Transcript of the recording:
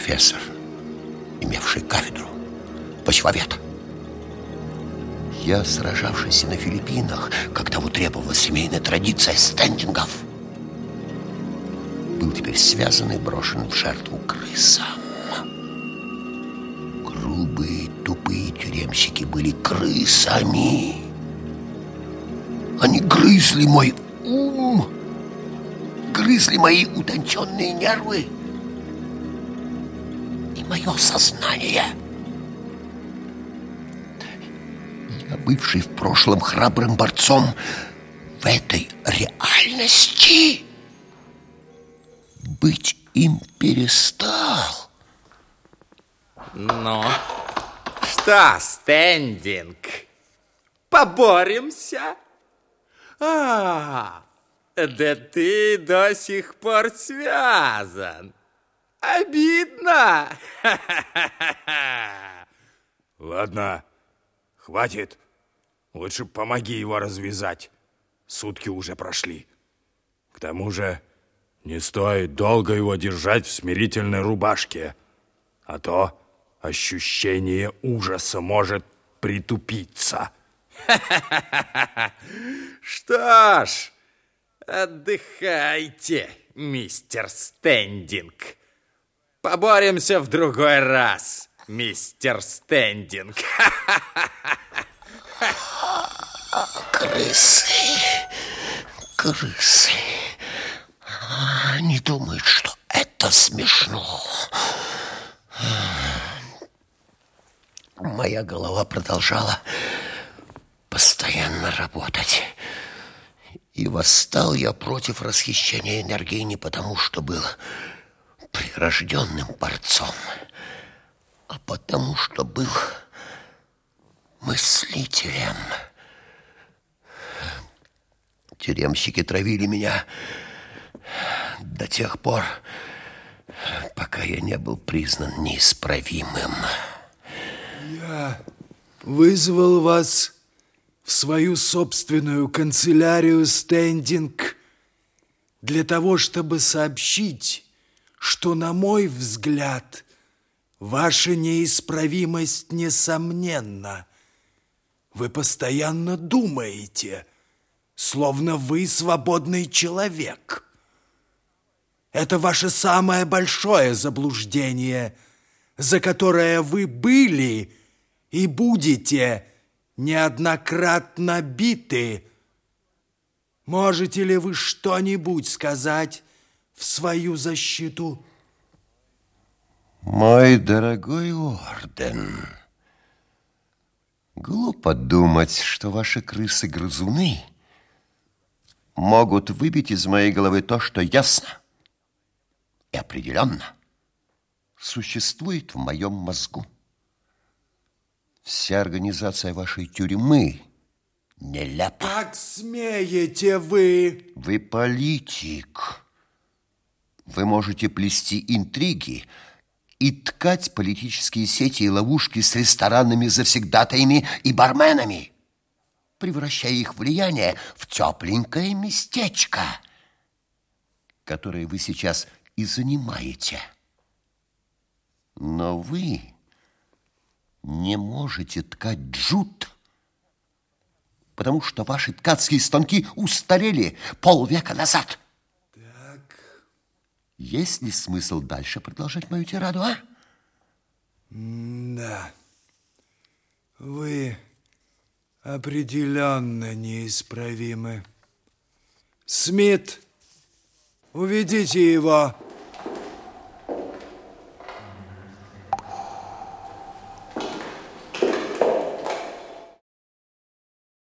профессор, имевший кафедру, почвовед. Я, сражавшийся на Филиппинах, как того требовала семейная традиция стендингов, был теперь связан и брошен в жертву крысам. Грубые, тупые тюремщики были крысами. Они грызли мой ум, грызли мои утонченные нервы мое сознание. Я, бывший в прошлом храбрым борцом, в этой реальности быть им перестал. Ну, что, стендинг, поборемся? А, да ты до сих пор связан. Обидно. Ладно, хватит. Лучше помоги его развязать. Сутки уже прошли. К тому же не стоит долго его держать в смирительной рубашке, а то ощущение ужаса может притупиться. Что ж, отдыхайте, мистер Стендинг. Поборемся в другой раз, мистер Стендинг. Крысы, крысы. Они думают, что это смешно. Моя голова продолжала постоянно работать. И восстал я против расхищения энергии не потому, что был прирожденным борцом, а потому, что был мыслителем. Тюремщики травили меня до тех пор, пока я не был признан неисправимым. Я вызвал вас в свою собственную канцелярию стендинг для того, чтобы сообщить, что, на мой взгляд, ваша неисправимость несомненна. Вы постоянно думаете, словно вы свободный человек. Это ваше самое большое заблуждение, за которое вы были и будете неоднократно биты. Можете ли вы что-нибудь сказать в свою защиту? Мой дорогой орден, глупо думать, что ваши крысы-грызуны могут выбить из моей головы то, что ясно и определенно существует в моем мозгу. Вся организация вашей тюрьмы нелепа. Как смеете вы? Вы политик. Вы можете плести интриги и ткать политические сети и ловушки с ресторанными завсегдатаями и барменами, превращая их влияние в тепленькое местечко, которое вы сейчас и занимаете. Но вы не можете ткать джут, потому что ваши ткацкие станки устарели полвека назад. Есть ли смысл дальше продолжать мою тираду, а? Да. Вы определенно неисправимы. Смит, уведите его.